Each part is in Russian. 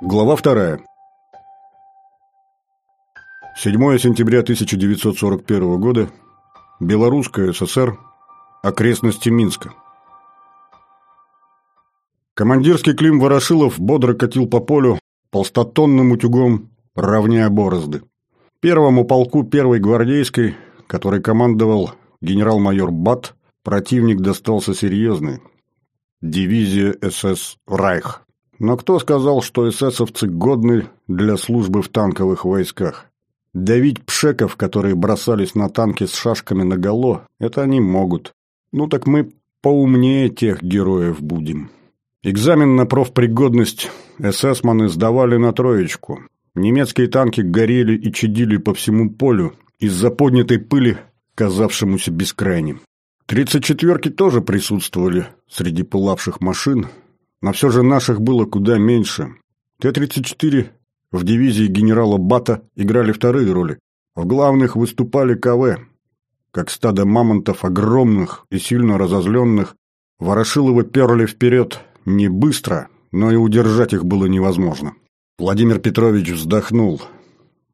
Глава вторая. 7 сентября 1941 года. Белорусская ССР. Окрестности Минска. Командирский Клим Ворошилов бодро катил по полю полстотонным утюгом, равняя борозды. Первому полку первой гвардейской, который командовал генерал-майор Бат, противник достался серьезный. Дивизия СС «Райх». Но кто сказал, что эсэсовцы годны для службы в танковых войсках? Давить пшеков, которые бросались на танки с шашками наголо, это они могут. Ну так мы поумнее тех героев будем. Экзамен на профпригодность эсэсманы сдавали на троечку. Немецкие танки горели и чадили по всему полю из-за поднятой пыли, казавшемуся бескрайним. Тридцать четверки тоже присутствовали среди пылавших машин, но все же наших было куда меньше. Т-34 в дивизии генерала Бата играли вторые роли. В главных выступали КВ. Как стадо мамонтов огромных и сильно разозленных, Ворошиловы перли вперед не быстро, но и удержать их было невозможно. Владимир Петрович вздохнул.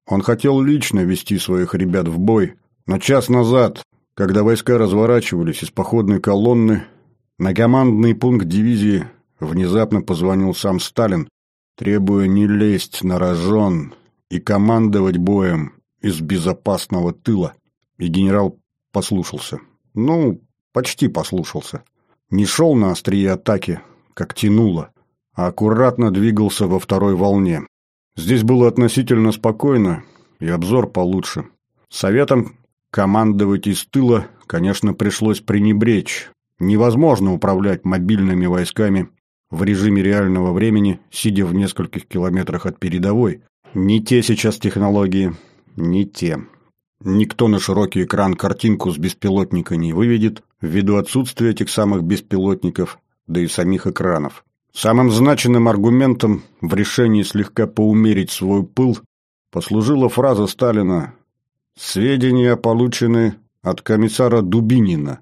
Он хотел лично вести своих ребят в бой, но час назад, когда войска разворачивались из походной колонны, на командный пункт дивизии Внезапно позвонил сам Сталин, требуя не лезть на рожон и командовать боем из безопасного тыла. И генерал послушался. Ну, почти послушался. Не шел на острие атаки, как тянуло, а аккуратно двигался во второй волне. Здесь было относительно спокойно и обзор получше. Советом командовать из тыла, конечно, пришлось пренебречь. Невозможно управлять мобильными войсками в режиме реального времени, сидя в нескольких километрах от передовой. Не те сейчас технологии, не те. Никто на широкий экран картинку с беспилотника не выведет, ввиду отсутствия этих самых беспилотников, да и самих экранов. Самым значимым аргументом в решении слегка поумерить свой пыл послужила фраза Сталина «Сведения получены от комиссара Дубинина».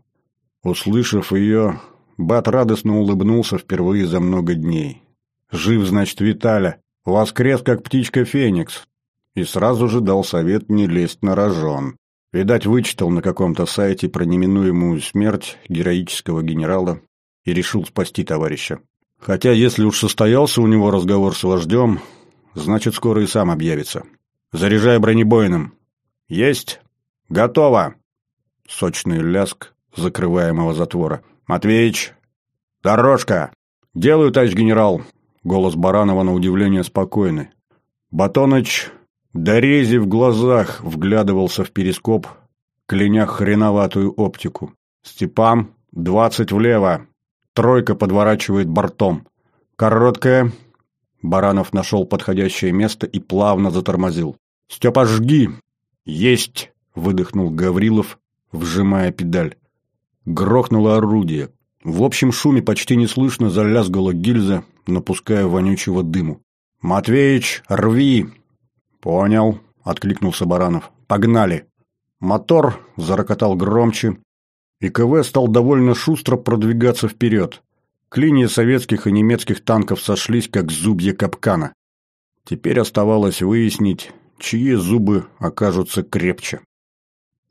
Услышав ее, Бат радостно улыбнулся впервые за много дней. «Жив, значит, Виталя. Воскрес, как птичка Феникс». И сразу же дал совет не лезть на рожон. Видать, вычитал на каком-то сайте про неминуемую смерть героического генерала и решил спасти товарища. Хотя, если уж состоялся у него разговор с вождем, значит, скоро и сам объявится. «Заряжай бронебойным». «Есть! Готово!» Сочный ляск закрываемого затвора. «Матвеич! Дорожка!» «Делаю, товарищ генерал!» Голос Баранова на удивление спокойный. Батоныч, дорези в глазах, вглядывался в перископ, кляня хреноватую оптику. «Степан, двадцать влево!» Тройка подворачивает бортом. «Короткая!» Баранов нашел подходящее место и плавно затормозил. «Степа, жги!» «Есть!» — выдохнул Гаврилов, вжимая педаль. Грохнуло орудие. В общем шуме почти не слышно залязгала гильза, напуская вонючего дыму. «Матвеич, рви!» «Понял», — откликнулся Баранов. «Погнали!» Мотор зарокотал громче, и КВ стал довольно шустро продвигаться вперед. Клинья советских и немецких танков сошлись, как зубья капкана. Теперь оставалось выяснить, чьи зубы окажутся крепче.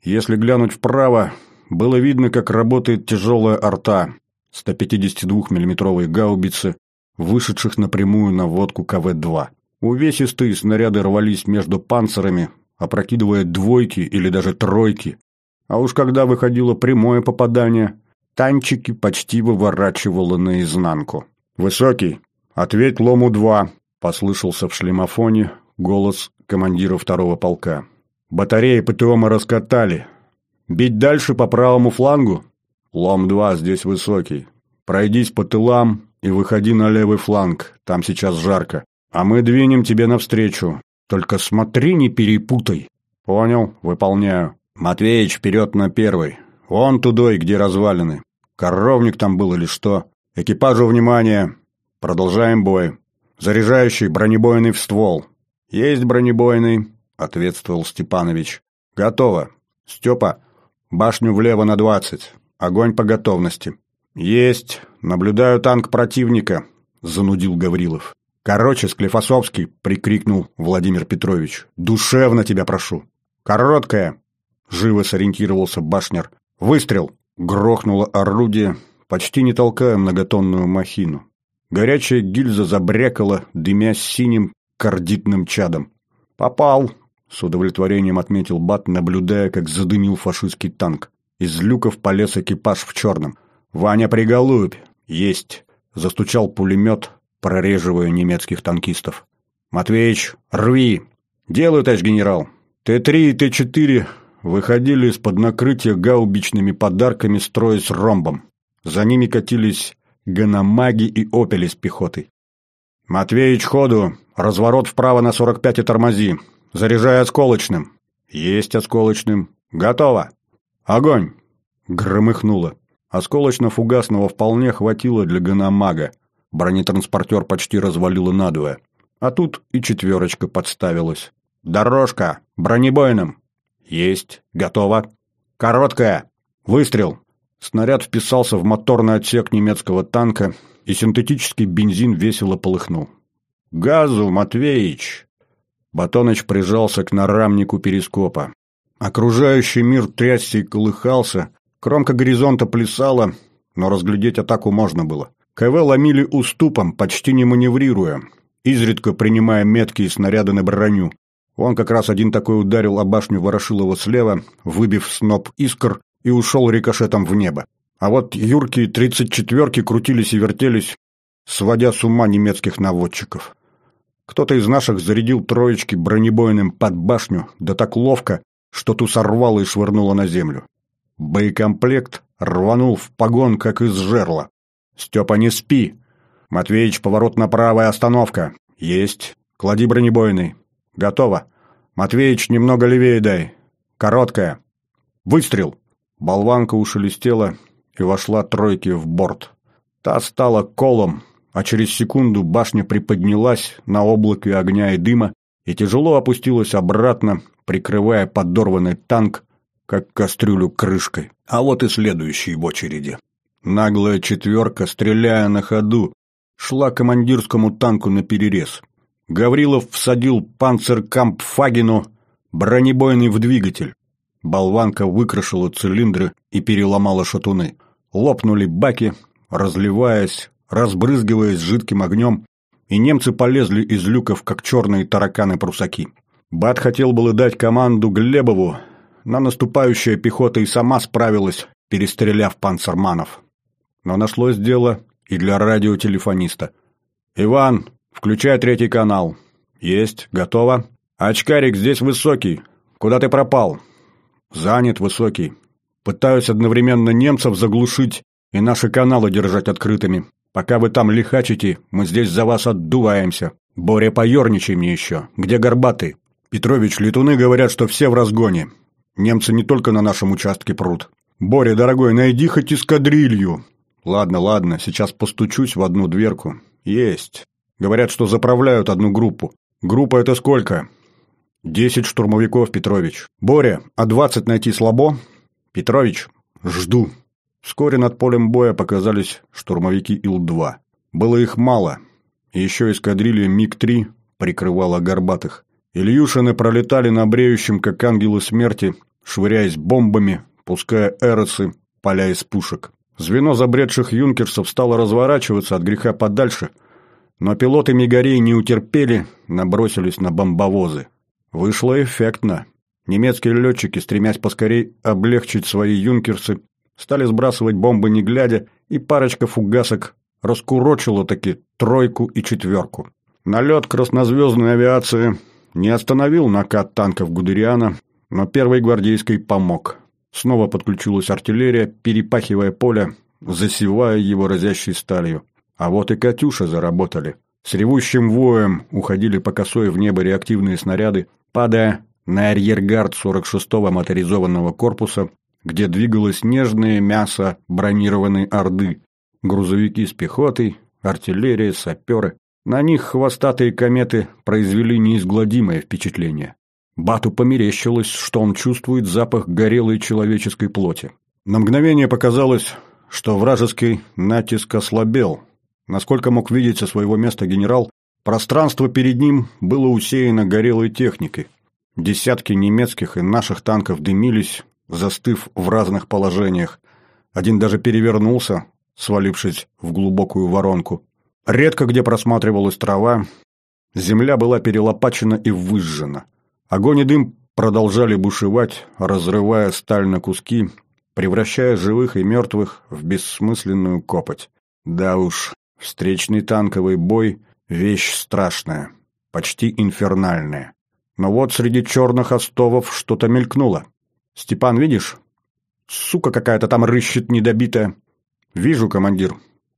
Если глянуть вправо, было видно, как работает тяжелая арта 152 миллиметровые гаубицы, вышедших напрямую на водку КВ-2. Увесистые снаряды рвались между панцирами, опрокидывая двойки или даже тройки. А уж когда выходило прямое попадание, танчики почти выворачивало наизнанку. «Высокий, ответь Лому-2», — послышался в шлемофоне голос командира второго полка. «Батареи ПТО мы раскатали, Бить дальше по правому флангу? Лом-2 здесь высокий. Пройдись по тылам и выходи на левый фланг, там сейчас жарко. А мы двинем тебе навстречу. Только смотри, не перепутай. Понял, выполняю. Матвеич, вперед на первый. Вон тудой, где развалины. Коровник там был или что? Экипажу внимание. Продолжаем бой. Заряжающий бронебойный в ствол. Есть бронебойный, ответствовал Степанович. Готово. Степа, Башню влево на двадцать. Огонь по готовности. Есть. Наблюдаю танк противника, занудил Гаврилов. «Короче, Склифосовский!» — прикрикнул Владимир Петрович. «Душевно тебя прошу!» «Короткая!» — живо сориентировался Башнер. «Выстрел!» — грохнуло орудие, почти не толкая многотонную махину. Горячая гильза забрякала, дымясь синим кардитным чадом. «Попал!» — с удовлетворением отметил Бат, наблюдая, как задымил фашистский танк. Из люков полез экипаж в черном. «Ваня, приголубь!» «Есть!» — застучал пулемет, прореживая немецких танкистов. «Матвеич, рви!» «Делаю, товарищ генерал!» Т-3 и Т-4 выходили из-под накрытия гаубичными подарками, строясь ромбом. За ними катились ганамаги и опели с пехотой. «Матвеич, ходу! Разворот вправо на 45 и тормози! Заряжай осколочным!» «Есть осколочным! Готово!» «Огонь!» Громыхнуло. Осколочно-фугасного вполне хватило для ганамага. Бронетранспортер почти развалило надвое. А тут и четверочка подставилась. «Дорожка! Бронебойным!» «Есть! Готово!» «Короткая! Выстрел!» Снаряд вписался в моторный отсек немецкого танка, и синтетический бензин весело полыхнул. «Газу, Матвеич!» Батоныч прижался к нарамнику перископа. Окружающий мир трясся и колыхался, кромка горизонта плясала, но разглядеть атаку можно было. КВ ломили уступом, почти не маневрируя, изредка принимая меткие снаряды на броню. Он как раз один такой ударил о башню Ворошилова слева, выбив сноп искр и ушел рикошетом в небо. А вот юркие тридцать четверки крутились и вертелись, сводя с ума немецких наводчиков. Кто-то из наших зарядил троечки бронебойным под башню, да так ловко, что ту сорвало и швырнуло на землю. Боекомплект рванул в погон, как из жерла. «Степа, не спи!» «Матвеич, поворот направо и остановка!» «Есть! Клади бронебойный!» «Готово!» «Матвеич, немного левее дай!» «Короткая!» «Выстрел!» Болванка ушелестела и вошла тройки в борт. Та стала колом, а через секунду башня приподнялась на облаке огня и дыма и тяжело опустилась обратно, прикрывая подорванный танк, как кастрюлю крышкой. А вот и следующий в очереди. Наглая четверка, стреляя на ходу, шла командирскому танку на перерез. Гаврилов всадил панцеркампфагену бронебойный в двигатель. Болванка выкрашила цилиндры и переломала шатуны. Лопнули баки, разливаясь, разбрызгиваясь жидким огнем, и немцы полезли из люков, как черные тараканы-прусаки. Бат хотел было дать команду Глебову, но наступающая пехота и сама справилась, перестреляв панцерманов. Но нашлось дело и для радиотелефониста. «Иван, включай третий канал». «Есть, готово». «Очкарик здесь высокий. Куда ты пропал?» Занят высокий. Пытаюсь одновременно немцев заглушить и наши каналы держать открытыми. Пока вы там лихачите, мы здесь за вас отдуваемся. Боря, поерничай мне еще. Где горбатый? Петрович, летуны говорят, что все в разгоне. Немцы не только на нашем участке прут. Боря, дорогой, найди хоть эскадрилью. Ладно, ладно, сейчас постучусь в одну дверку. Есть. Говорят, что заправляют одну группу. Группа это сколько? «Десять штурмовиков, Петрович. Боря, а двадцать найти слабо?» «Петрович, жду». Вскоре над полем боя показались штурмовики Ил-2. Было их мало. И еще эскадрилья МиГ-3 прикрывала горбатых. Ильюшины пролетали на бреющем, как ангелы смерти, швыряясь бомбами, пуская эросы, поля из пушек. Звено забредших юнкерсов стало разворачиваться от греха подальше, но пилоты Мигарей не утерпели, набросились на бомбовозы. Вышло эффектно. Немецкие летчики, стремясь поскорей облегчить свои юнкерсы, стали сбрасывать бомбы не глядя, и парочка фугасок раскурочила таки тройку и четверку. Налет краснозвездной авиации не остановил накат танков Гудериана, но первой гвардейской помог. Снова подключилась артиллерия, перепахивая поле, засевая его разящей сталью. А вот и «Катюша» заработали. С ревущим воем уходили по косой в небо реактивные снаряды, падая на арьергард 46-го моторизованного корпуса, где двигалось нежное мясо бронированной Орды, грузовики с пехотой, артиллерия, саперы. На них хвостатые кометы произвели неизгладимое впечатление. Бату померещилось, что он чувствует запах горелой человеческой плоти. На мгновение показалось, что вражеский натиск ослабел. Насколько мог видеть со своего места генерал, Пространство перед ним было усеяно горелой техникой. Десятки немецких и наших танков дымились, застыв в разных положениях. Один даже перевернулся, свалившись в глубокую воронку. Редко где просматривалась трава, земля была перелопачена и выжжена. Огонь и дым продолжали бушевать, разрывая сталь на куски, превращая живых и мертвых в бессмысленную копоть. Да уж, встречный танковый бой — вещь страшная, почти инфернальная. Но вот среди черных остовов что-то мелькнуло. «Степан, видишь? Сука какая-то там рыщет недобитая». «Вижу, командир.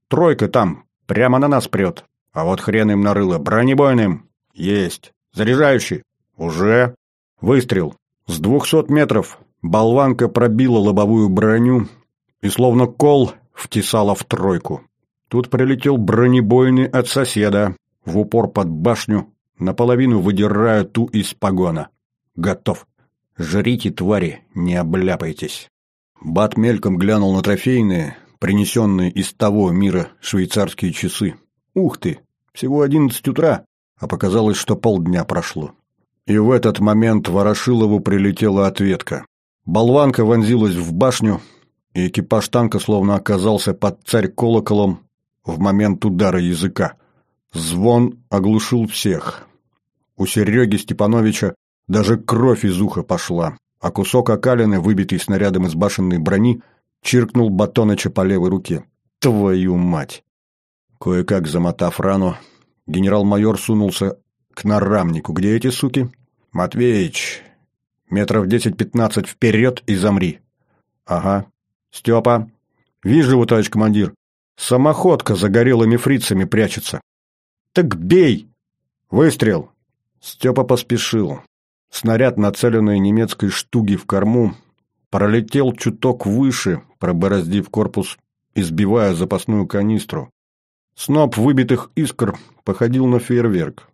Тройка там, Прямо на нас прет. А вот хрен им нарыло. Бронебойным. Есть. Заряжающий. Уже. Выстрел. С двухсот метров болванка пробила лобовую броню и словно кол втесала в тройку. Тут прилетел бронебойный от соседа, в упор под башню, наполовину выдирая ту из погона. Готов. Жрите, твари, не обляпайтесь. Бат мельком глянул на трофейные, принесенные из того мира швейцарские часы. Ух ты! Всего одиннадцать утра, а показалось, что полдня прошло. И в этот момент Ворошилову прилетела ответка. Болванка вонзилась в башню, и экипаж танка словно оказался под царь-колоколом в момент удара языка. Звон оглушил всех. У Сереги Степановича даже кровь из уха пошла, а кусок окалины, выбитый снарядом из башенной брони, чиркнул Батоныча по левой руке. «Твою мать!» Кое-как замотав рану, генерал-майор сунулся к нарамнику. «Где эти суки?» «Матвеич, метров десять-пятнадцать вперед и замри». «Ага. Степа?» «Вижу его, товарищ командир. Самоходка за горелыми фрицами прячется». «Так бей!» «Выстрел!» Степа поспешил. Снаряд, нацеленный немецкой штуги в корму, пролетел чуток выше, пробороздив корпус и сбивая запасную канистру. Сноп выбитых искр походил на фейерверк.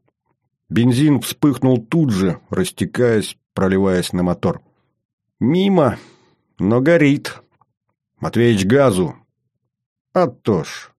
Бензин вспыхнул тут же, растекаясь, проливаясь на мотор. «Мимо, но горит. Матвеич газу». «А то ж».